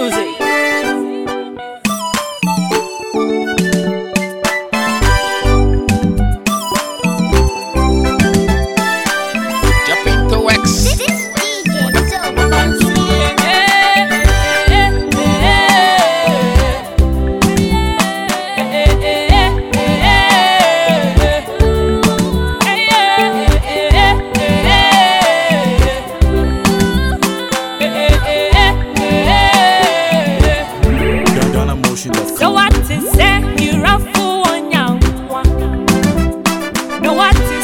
music. what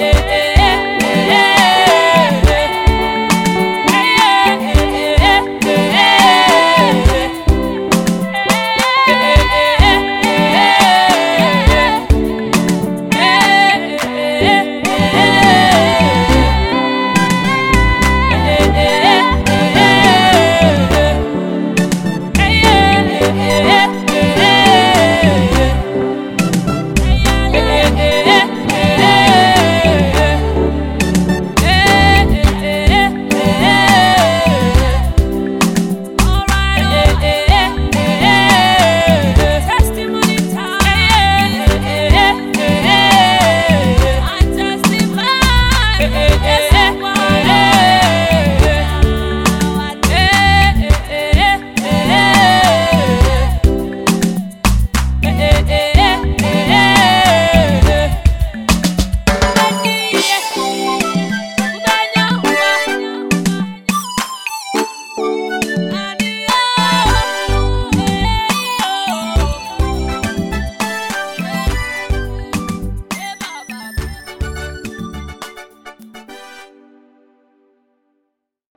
yeah.